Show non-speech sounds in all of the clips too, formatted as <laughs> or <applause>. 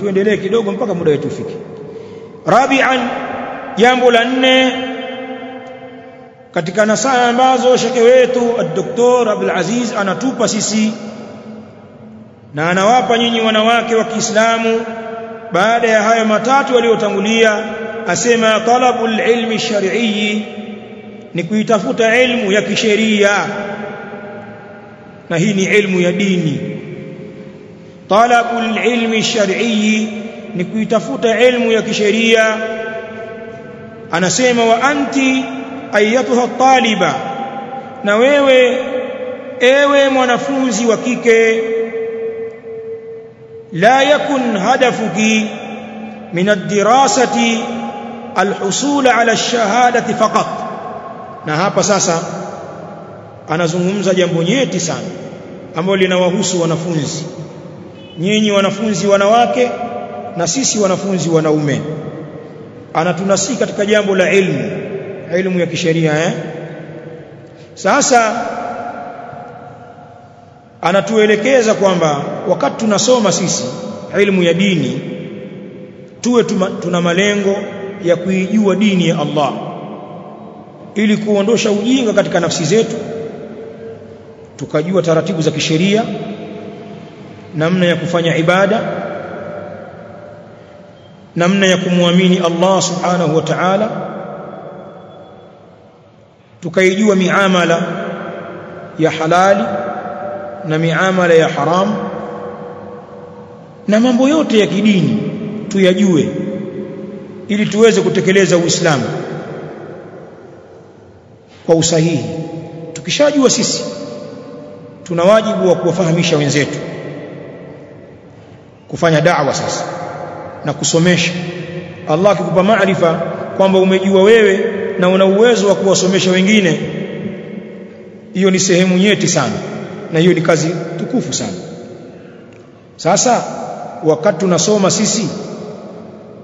tuendelee kidogo mpaka muda wetu ufike. Rabi'an jambo la nne katika nasaha ambazo shekhe wetu ad-doktor Abdul Aziz anatupa sisi na anawapa nyinyi wanawake wa Kiislamu baada ya hayo matatu yaliyotangulia asema talabul ilmi shar'i ni kuitafuta ilmu ya kisheria. Na hii ni ilmu ya dini talabul ilmi shar'i ni kuitafuta ilmu ya kisheria. Anasema wa anti ayatuha taliba na wewe ewe mwanafunzi wa kike la yakun hadafuki min ad-dirasati al-husul ala ash-shahadati faqat. Na hapa sasa anazungumza jambo nyeti sana ambalo linawahusu wanafunzi nyinyi wanafunzi wanawake na sisi wanafunzi wanaume. Anatunasii katika jambo la ilmu ilmu ya kisheria eh? Sasa anatuelekeza kwamba wakati tunasoma sisi ilmu ya dini tuwe tuma, tuna malengo ya kuijua dini ya Allah. Ili kuondosha ujinga katika nafsi zetu tukajua taratibu za kisheria namna ya kufanya ibada namna ya kumwamini Allah subhanahu wa ta'ala tukaijua miamala ya halali na miamala ya haramu na mambo yote ya kidini tuyajue ili tuweze kutekeleza Uislamu kwa usahihi. Tukishajua sisi tuna wajibu wa kuwafahamisha wenzetu kufanya da'wa sasa na kusomesha. Allah akikupa maarifa kwamba umejua wewe na una uwezo wa kuwasomesha wengine hiyo ni sehemu nyeti sana na hiyo ni kazi tukufu sana. Sasa wakati tunasoma sisi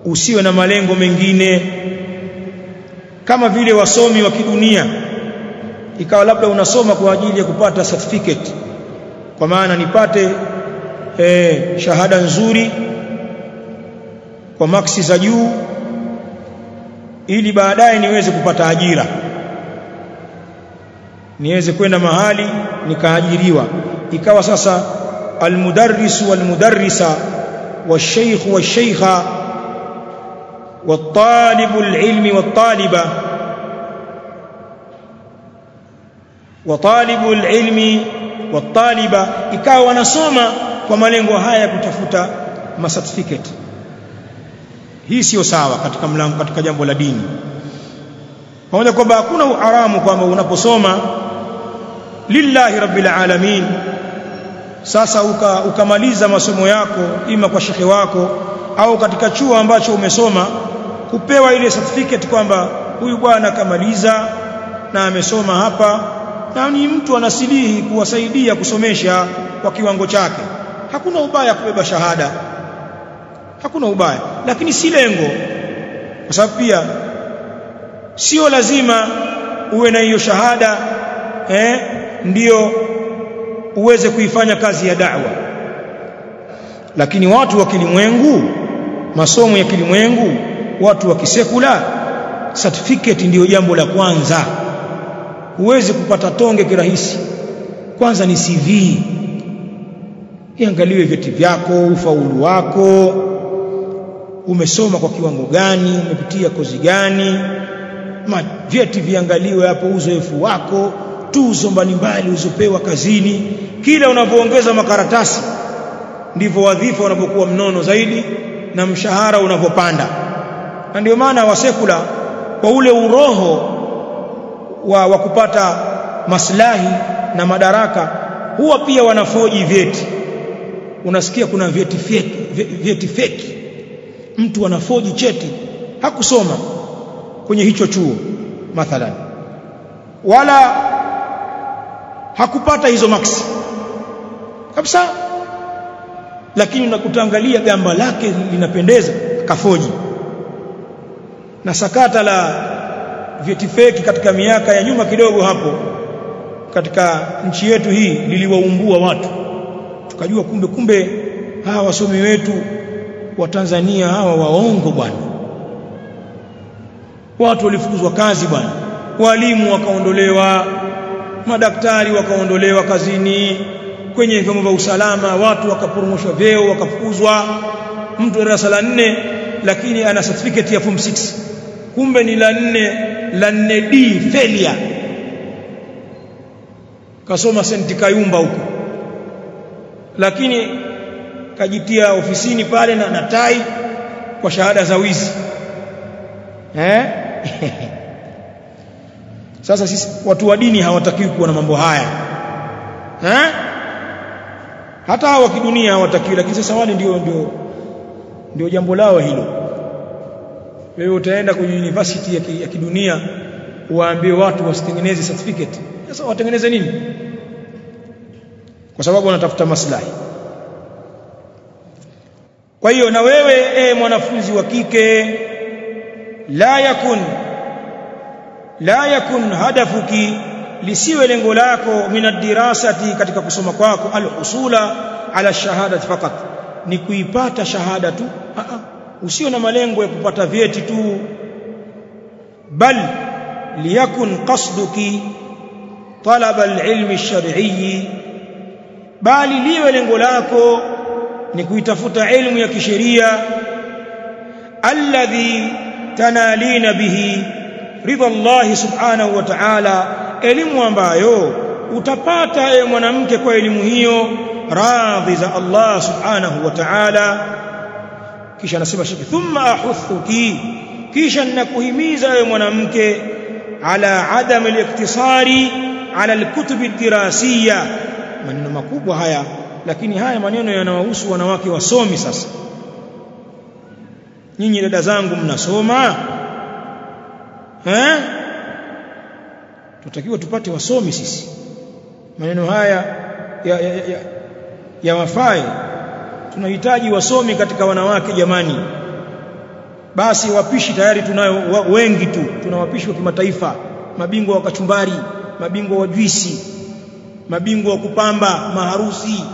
usiwe na malengo mengine. Kama vile wasomi wa kidunia ikawa labda unasoma kwa ajili ya kupata certificate kwa maana nipate eh, shahada nzuri kwa maksi za juu ili baadaye niweze kupata ajira niweze kwenda mahali nikaajiriwa ikawa sasa almudarris walmudarrisa والشيخ والشيخة والطالب العلم والطالبة وطالب العلم والطالبة ikawa wanasoma kwa malengo haya ya kutafuta ma certificate. Hii sio sawa katika mlango katika jambo la dini. Pamoja kwamba hakuna uharamu kwamba unaposoma lillahi rabbil alamin sasa uka, ukamaliza masomo yako ima kwa shekhe wako au katika chuo ambacho umesoma kupewa ile certificate kwamba huyu bwana kamaliza na amesoma hapa na ni mtu anasilihi kuwasaidia kusomesha kwa kiwango chake hakuna ubaya kubeba shahada. Hakuna ubaya. Lakini si lengo. Kwa sababu pia sio lazima uwe na hiyo shahada eh ndio uweze kuifanya kazi ya da'wa. Lakini watu wa kilimwengu masomo ya kilimwengu watu wa kisekula certificate ndiyo jambo la kwanza. Huwezi kupata tonge kirahisi. Kwanza ni CV iangaliwe vyeti vyako ufaulu wako. Umesoma kwa kiwango gani? Umepitia kozi gani? Vyeti viangaliwe hapo uzoefu wako tuzo mbalimbali uzopewa kazini. Kila unavyoongeza makaratasi ndivyo wadhifa unapokuwa mnono zaidi na mshahara unavyopanda. Na ndio maana wasekula kwa ule uroho wa, wa kupata maslahi na madaraka huwa pia wanafoji vyeti unasikia kuna vyeti feki vyeti feki. Mtu anafoji cheti hakusoma kwenye hicho chuo mathalan. Wala hakupata hizo maksi kabisa. Lakini unakutangalia gamba lake linapendeza kafoji. Na sakata la vyeti feki katika miaka ya nyuma kidogo hapo katika nchi yetu hii liliwaumbua watu tukajua kumbe kumbe hawa wasomi wetu wa Tanzania hawa waongo bwana. Watu walifukuzwa kazi bwana. Walimu wakaondolewa madaktari wakaondolewa kazini kwenye vyombo vya usalama watu wakaporomoshwa vyeo wakafukuzwa. Mtu darasa la nne lakini ana certificate ya form 6 kumbe ni la nne la 4D failure. Kasoma senti kayumba huko lakini kajitia ofisini pale na natai kwa shahada za wizi. Eh? <laughs> Sasa sisi watu wa dini hawatakiwi kuwa na mambo haya. Eh? Hata hawa kidunia hawatakiwi lakini sasa wale ndio ndio ndio jambo lao hilo. Wewe utaenda kwenye university ya, ya kidunia waambie watu wasitengeneze certificate. Sasa watengeneze nini kwa sababu wanatafuta maslahi. Kwa hiyo na wewe e, mwanafunzi wa kike la yakun la yakun hadafuki lisiwe lengo lako minadirasati katika kusoma kwako alhusula ala shahadati fakat ni kuipata shahada tu. Usio na malengo ya kupata vyeti tu. Bal liyakun qasduki talaba alilmi alshar'i bali liwe lengo lako ni kuitafuta elimu ya kisheria alladhi tanalina bihi ridha Allah subhanahu wa ta'ala elimu ambayo utapata e mwanamke kwa elimu hiyo radhi za Allah subhanahu wa ta'ala. Kisha anasema shiki thumma ahuthuki kisha ninakuhimiza wewe mwanamke ala adam al-iktisari ala al-kutub maneno makubwa haya lakini haya maneno yanawahusu wanawake wasomi sasa. Nyinyi dada zangu mnasoma? Eh? Tutakiwa tupate wasomi sisi. Maneno haya ya, ya, ya, ya wafai. Tunahitaji wasomi katika wanawake jamani. Basi wapishi tayari tunayo wengi tu. Tuna wapishi wa kimataifa. Mabingwa wa kachumbari mabingwa wa juisi mabingwa wa kupamba maharusi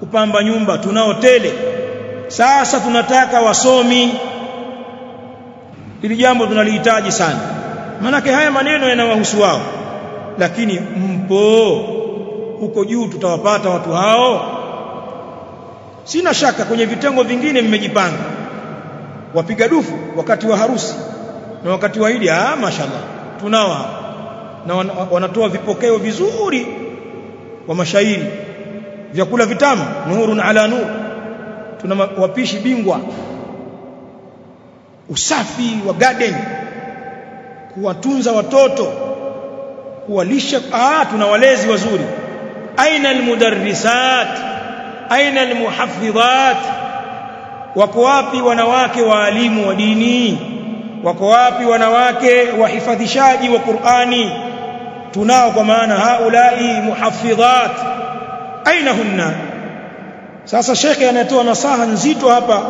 kupamba nyumba tunao tele. Sasa tunataka wasomi. Ili jambo tunalihitaji sana. Manake haya maneno yanawahusu wao. Lakini mpo huko juu tutawapata watu hao? Sina shaka kwenye vitengo vingine mmejipanga. Wapiga dufu wakati wa harusi na wakati wa Idi ah mashallah tunao na wanatoa vipokeo vizuri wa mashairi vyakula vitamu nurun ala nur. Tuna wapishi bingwa. Usafi wa garden kuwatunza watoto kuwalisha ah tuna walezi wazuri. Aina almudarrisat aina almuhaffidhat wako wapi wanawake waalimu wa dini? Wako wapi wanawake wahifadhishaji wa Qur'ani tunao kwa maana haulai muhafidhat. Aina hunna? Sasa shekhe anatoa nasaha nzito hapa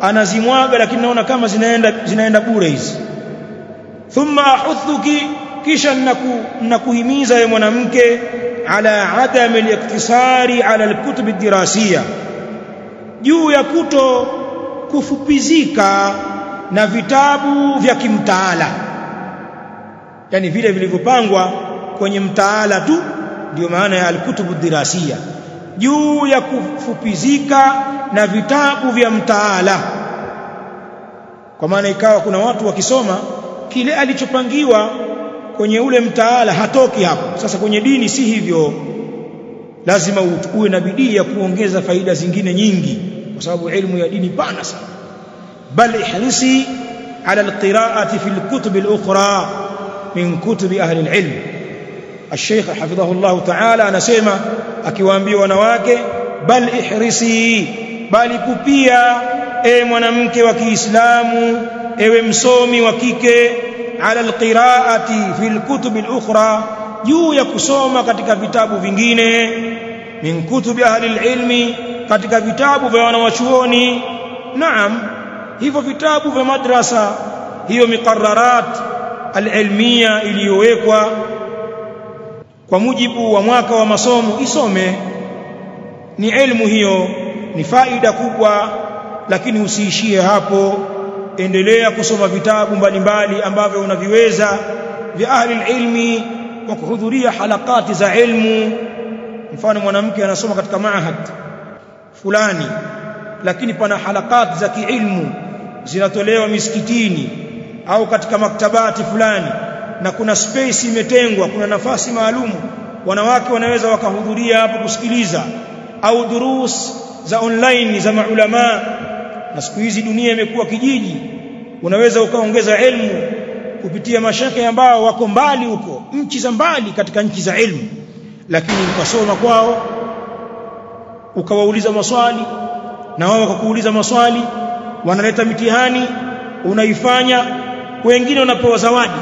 anazimwaga lakini naona kama zinaenda zinaenda bure hizi. Thumma ahuthuki kisha nakuhimiza ye mwanamke ala adami al-iktisari ala al-kutub ad-dirasiyya. Juu ya kuto kufupizika na vitabu vya kimtaala. Yani vile vilivyopangwa kwenye mtaala tu ndio maana ya alkutubu dirasia juu ya kufupizika na vitabu vya mtaala. Kwa maana ikawa kuna watu wakisoma kile alichopangiwa kwenye ule mtaala hatoki hapo. Sasa kwenye dini si hivyo. Lazima uwe na bidii ya kuongeza faida zingine nyingi kwa sababu ilmu ya dini pana sana. Bal ihrisi ala alqira'ati fi alkutub alukhra min kutubi ahli alilm الشيخ حفظه الله تعالى anasema akiwaambia wanawake bal ihrisi bali kupia e mwanamke wa Kiislamu ewe msomi wa kike ala alqiraati fi alkutub alukhra juu ya kusoma katika vitabu vingine min kutubi ahli alilmi katika vitabu vya wanawachuoni naam hivyo vitabu vya madrasa hiyo miqarrarat alilmiya iliyowekwa kwa mujibu wa mwaka wa masomo isome. Ni elimu hiyo ni faida kubwa lakini usiishie hapo. Endelea kusoma vitabu mbalimbali ambavyo unaviweza vya ahli ilmi kwa kuhudhuria halakati za ilmu. Mfano mwanamke anasoma katika maahad fulani lakini pana halakati za kiilmu zinatolewa misikitini au katika maktabati fulani na kuna space imetengwa kuna nafasi maalumu wanawake wanaweza wakahudhuria hapo kusikiliza au durus za online za maulama. Na siku hizi dunia imekuwa kijiji unaweza ukaongeza elimu kupitia mashake ambao wako mbali huko nchi za mbali katika nchi za elimu. Lakini ukasoma kwao ukawauliza maswali na wao wakakuuliza maswali wanaleta mitihani unaifanya wengine wanapewa zawadi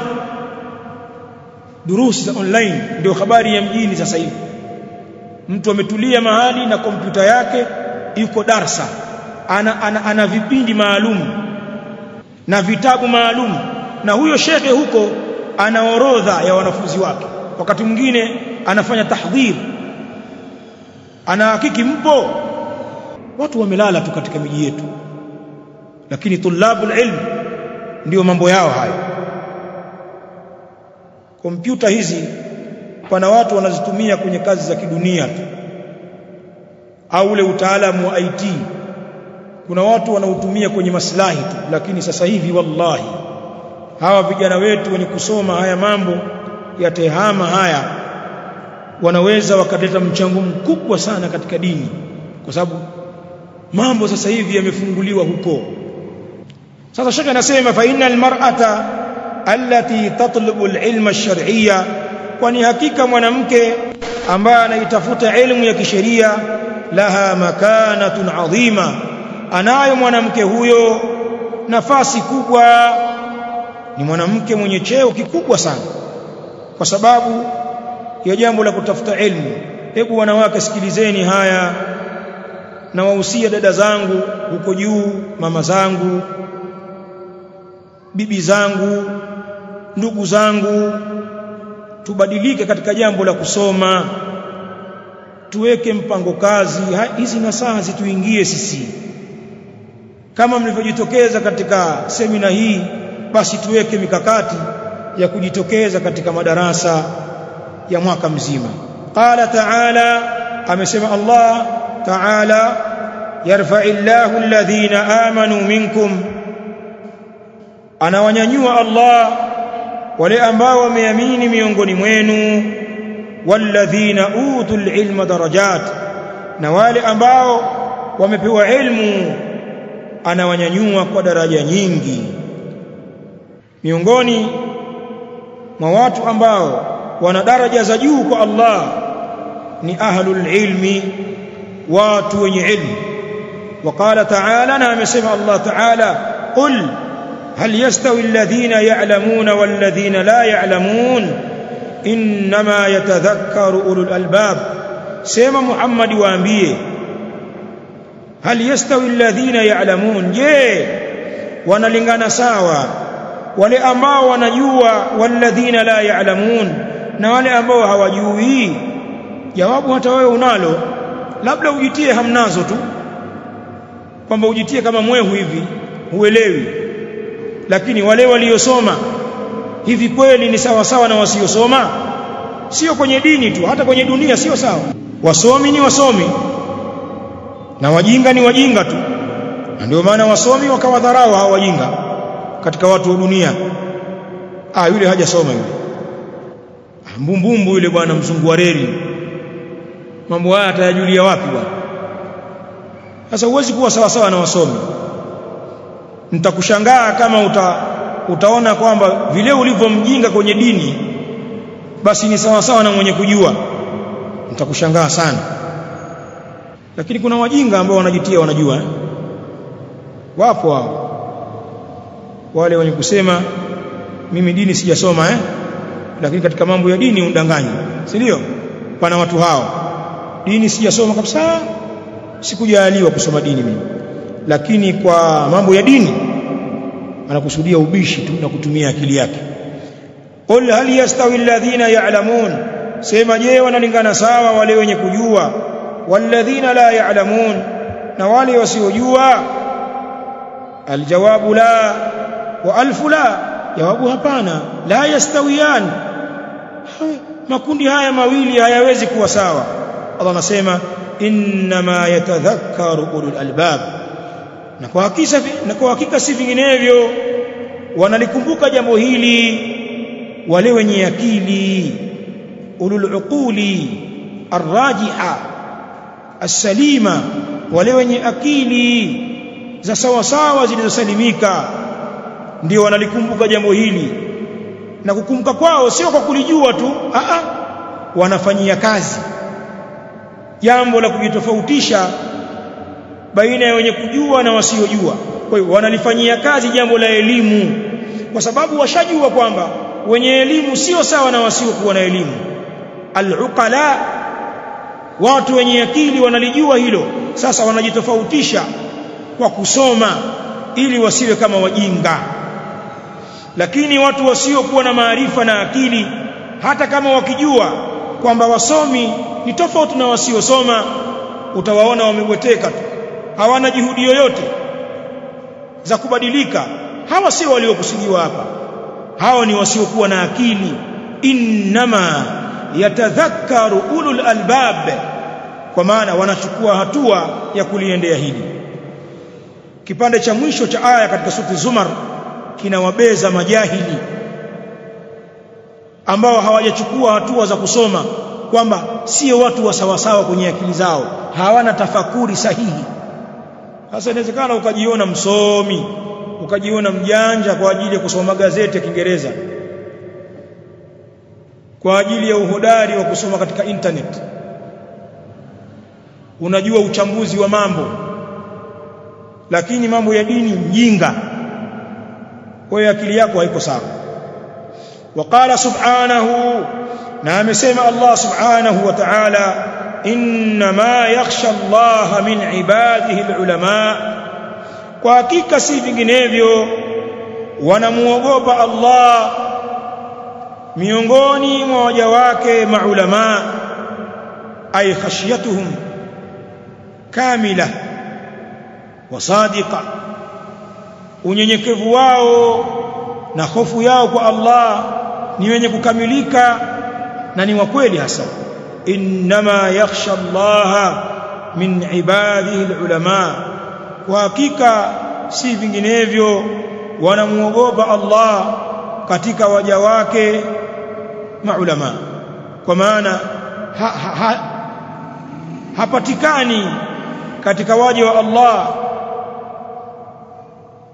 durusi za online ndio habari ya mjini sasa hivi. Mtu ametulia mahali na kompyuta yake yuko darsa. Ana, ana, ana vipindi maalum na vitabu maalum. Na huyo shekhe huko ana orodha ya wanafunzi wake. Wakati mwingine anafanya tahdhir. Anahakiki mpo? Watu wamelala tu katika miji yetu. Lakini tulabul ilm ndio mambo yao hayo kompyuta hizi pana watu wanazitumia kwenye kazi za kidunia tu. Au ule utaalamu wa IT kuna watu wanautumia kwenye maslahi tu lakini sasa hivi wallahi hawa vijana wetu wenye kusoma haya mambo ya tehama haya wanaweza wakaleta mchango mkubwa sana katika dini kwa sababu mambo sasa hivi yamefunguliwa huko. Sasa shaka anasema fa innal mar'ata allati tatlubu alilma ash-shar'iyya kwani hakika mwanamke ambaye anaitafuta elimu ya kisheria laha makanatun adhima anayo mwanamke huyo nafasi kubwa. Ni mwanamke mwenye cheo kikubwa sana kwa sababu ya jambo la kutafuta elimu hebu wanawake sikilizeni haya. Na wahusia dada zangu huko juu mama zangu bibi zangu ndugu zangu tubadilike katika jambo la kusoma. Tuweke mpango kazi hizi nasaha zituingie sisi. Kama mlivyojitokeza katika semina hii basi tuweke mikakati ya kujitokeza katika madarasa ya mwaka mzima. Qala ta'ala amesema Allah ta'ala yarfa'illahu alladhina amanu minkum. Anawanyanyua Allah wale ambao wameamini miongoni mwenu walladhina utul ilma darajat na wale ambao wamepewa ilmu anawanyanyua kwa daraja nyingi miongoni mwa watu ambao wana daraja za juu kwa Allah ni ahlul ilmi watu wenye ilmu وقال تعالى نعم سمع الله تعالى قل هل يستوي الذين يعلمون والذين لا يعلمون انما يتذكر اولو الالباب سمع محمد waambie هل يستوي الذين يعلمون je wanalingana sawa wale ambao wanajua walladhina la ya'lamun na wale ambao hawajui jawabu hata wewe unalo labda ujitie hamnazo tu kwamba ujitie kama mwehu hivi huelewi lakini wale waliosoma hivi kweli ni sawa sawa na wasiosoma? Sio kwenye dini tu hata kwenye dunia sio sawa. Wasomi ni wasomi na wajinga ni wajinga tu. Na ndio maana wasomi wakawadharau hao wajinga katika watu wa dunia. Ah yule hajasoma yule. Mbumbumbu yule bwana mzungu wa reli. Mambo haya atayajulia wapi bwana? Sasa huwezi kuwa sawa sawa na wasomi nitakushangaa kama uta, utaona kwamba vile ulivyomjinga kwenye dini basi ni sawa sawa na mwenye kujua. Nitakushangaa sana. Lakini kuna wajinga ambao wanajitia wanajua eh? wapo hao. Wale wenye kusema mimi dini sijasoma eh? Lakini katika mambo ya dini undanganyi. Si ndio? Pana watu hao. Dini sijasoma kabisa. Sikujaliwa kusoma dini mimi lakini kwa mambo ya dini anakusudia ubishi tu na kutumia akili yake. Qul hal yastawi alladhina ya'lamun? Sema je wanalingana sawa wale wenye kujua? Walladhina la ya'lamun? Na wale wasiojua? Aljawabu la wa alfu la? Jawabu hapana. La yastawiyan. Makundi haya mawili hayawezi kuwa sawa. Allah anasema inma yatadhakkaru ulul albab na kwa hakika na kwa hakika si vinginevyo wanalikumbuka jambo hili wale wenye akili ulul uquli arrajiha as-salima wale wenye akili za sawa sawa zilizosalimika ndio wanalikumbuka jambo hili. Na kukumbuka kwao sio kwa kulijua tu a a wanafanyia kazi. Jambo la kujitofautisha baina ya wenye kujua na wasiojua. Kwa hiyo wanalifanyia kazi jambo la elimu. Kwa sababu washajua kwamba wenye elimu sio sawa na wasiokuwa na elimu. Aluqala watu wenye akili wanalijua hilo. Sasa wanajitofautisha kwa kusoma ili wasiwe kama wajinga. Lakini watu wasiokuwa na maarifa na akili hata kama wakijua kwamba wasomi ni tofauti na wasiosoma utawaona wamebweteka tu hawana juhudi yoyote za kubadilika. Hawa sio waliokusudiwa hapa. Hao ni wasiokuwa na akili. Innama yatadhakkaru ulul albab kwa maana wanachukua hatua ya kuliendea hili. Kipande cha mwisho cha aya katika sura Zumar kinawabeza majahili ambao hawajachukua hatua za kusoma kwamba sio watu wa sawasawa kwenye akili zao. Hawana tafakuri sahihi sasa inawezekana ukajiona msomi, ukajiona mjanja kwa ajili ya kusoma magazeti ya Kiingereza, kwa ajili ya uhodari wa kusoma katika internet, unajua uchambuzi wa mambo, lakini mambo ya dini mjinga. Kwa hiyo akili yako haiko sawa. Waqala subhanahu, na amesema Allah subhanahu wa ta'ala inma yakhsha Allah min ibadihi alulama. Kwa hakika si vinginevyo wanamuogopa Allah miongoni mwa waja wake maulama. Ay khashyatuhum kamila wa sadiqa unyenyekevu wao na hofu yao kwa Allah ni wenye kukamilika na ni wa kweli hasa inma yakhsha Allah min ibadihi alulama kwa hakika si vinginevyo wanamuogopa Allah katika waja wake maulama kwa maana ha, ha, ha, hapatikani katika waja wa Allah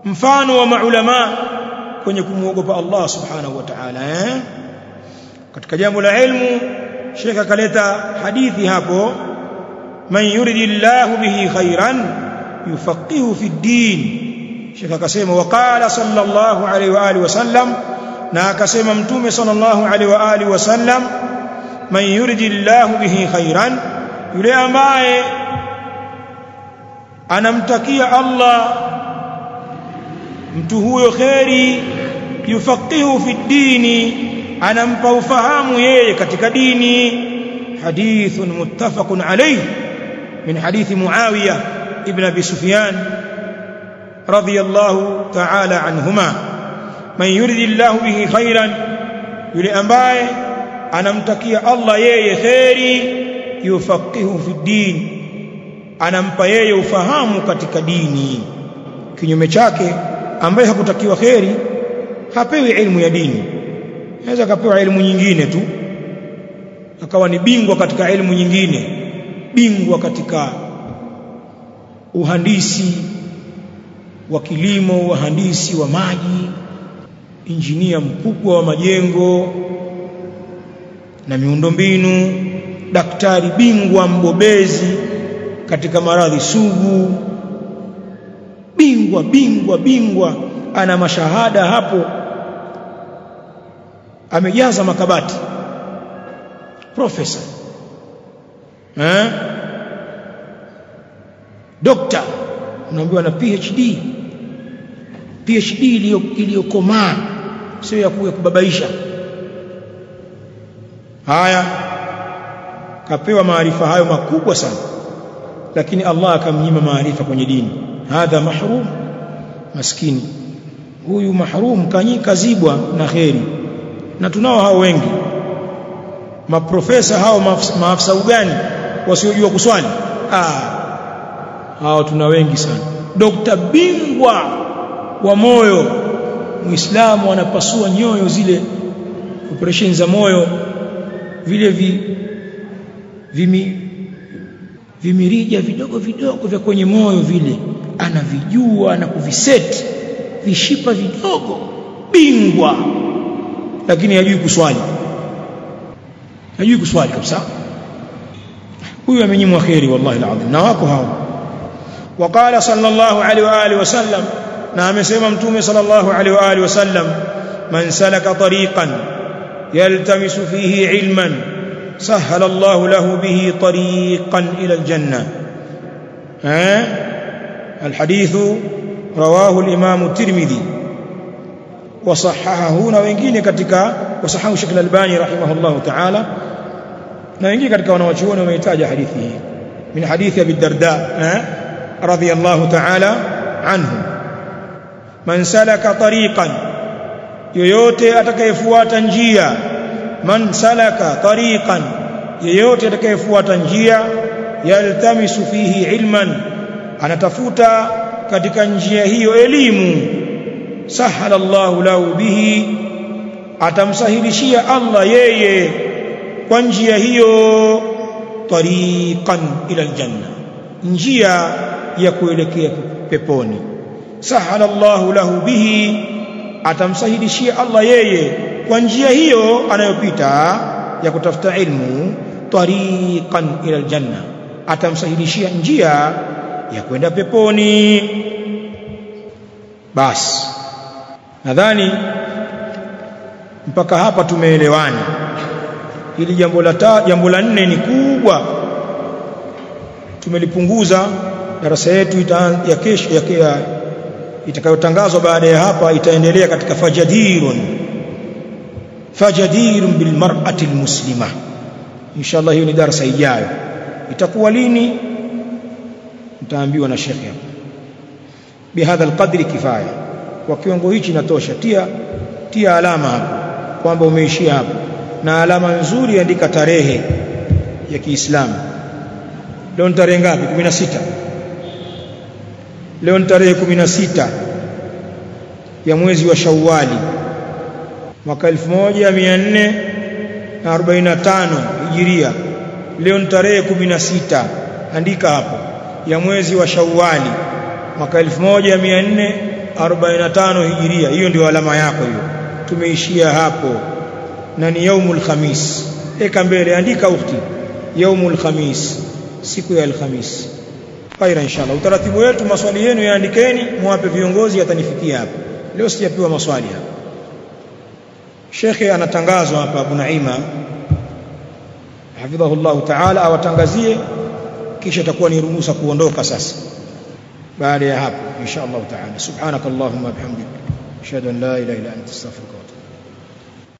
mfano wa maulama kwenye kumuogopa Allah subhanahu wa ta'ala eh? katika jambo la ilmu Sheikh akaleta hadithi hapo man yuridillahu bihi khairan yufaqihu fi din. Sheikh akasema waqala sallallahu alaihi wa alihi wasallam na akasema mtume sallallahu alaihi wa alihi wasallam man yuridillahu bihi khairan yule ambaye anamtakia Allah mtu huyo kheri yufaqihu fi dini anampa ufahamu yeye katika dini. Hadithun muttafaqun alayhi min hadithi muawiya ibn abi sufyan radiyallahu ta'ala anhuma. Man yuridillahu bihi khairan yule ambaye anamtakia Allah yeye kheri yufaqihu fi din. Anampa yeye ufahamu katika dini. Kinyume chake ambaye hakutakiwa kheri hapewi elimu ya dini anaweza akapewa elimu nyingine tu akawa ni bingwa katika elimu nyingine bingwa katika uhandisi wa kilimo uhandisi wa maji injinia mkubwa wa majengo na miundombinu daktari bingwa mbobezi katika maradhi sugu. Bingwa bingwa bingwa ana mashahada hapo amejaza makabati. Profesa. Eh? Dokta. Unaambiwa na PhD PhD iliyokomaa. Sio ya kubabaisha. Haya. Kapewa maarifa hayo makubwa sana. Lakini Allah akamnyima maarifa kwenye dini. Hadha mahrum. Maskini. Huyu mahrum kanyika zibwa na kheri na tunao hao wengi. Maprofesa hao maafisa ugani wasiojua kuswali. Ah hao tuna wengi sana. Dokta bingwa wa moyo muislamu anapasua nyoyo zile operation za moyo vile vi, vimi, vimirija vidogo vidogo vya kwenye moyo vile. Anavijua na kuviseti vishipa vidogo. Bingwa lakini hajui kuswali hajui kuswali kabisa huyu amenyimwa kheri wallahi alazim na wako hao وقال صلى الله عليه واله وسلم na amesema mtume sallallahu alaihi wa alihi wasallam man salaka tariqan yaltamisu fihi ilman sahala Allah lahu bihi tariqan ila aljanna ha الحديث رواه الامام الترمذي wasahahahu na wengine katika wasahahu Sheikh Al-Albani rahimahullahu ta'ala na wengine katika wanawachuoni wameitaja hadithi hii min hadithi Abi Darda eh, radhiyallahu ta'ala anhu. Man salaka tariqan yoyote atakayefuata njia man salaka tariqan yeyote atakayefuata njia yaltamisu fihi ilman anatafuta katika njia hiyo elimu sahala Allahu lahu bihi atamsahilishia Allah yeye kwa njia hiyo tariqan ila aljanna njia ya kuelekea peponi. Sahala Allahu lahu bihi atamsahilishia Allah yeye kwa njia hiyo anayopita ya kutafuta ilmu tariqan ila aljanna atamsahilishia njia ya kwenda peponi. Basi nadhani mpaka hapa tumeelewana. Ili jambo la jambo la nne ni kubwa. Tumelipunguza darasa yetu ya kesho ya itakayotangazwa baada ya hapa itaendelea katika fajadirun. Fajadirun bil mar'ati almuslima. Inshallah hiyo ni darasa ijayo. Itakuwa lini? Mtaambiwa na shekhe. Hapa bihadha alqadri kifaya kwa kiwango hichi natosha tia tia alama hapo kwamba umeishia hapo. Na alama nzuri andika tarehe ya Kiislamu. Leo ni tarehe ngapi? 16 leo ni tarehe 16 ya mwezi wa Shawwali mwaka 1445 Hijiria. Leo ni tarehe 16 andika hapo. Ya mwezi wa Shawwali mwaka 1445 Hijiria. Hiyo ndio alama yako hiyo. Tumeishia hapo. Na ni yaumul khamis. Eka mbele andika ukti yaumul khamis. Siku ya alhamis khaira inshallah. Utaratibu wetu maswali yenu yaandikeni muwape viongozi atanifikia hapo. Leo sijapewa maswali hapa. Shekhe anatangazwa hapa Abu Naima. Hafidhahullah ta'ala awatangazie kisha itakuwa ni ruhusa kuondoka sasa بعد يا هاب إن شاء الله تعالى. سبحانك اللهم وبحمدك أشهد أن لا إله إلا أنت أستغفرك الله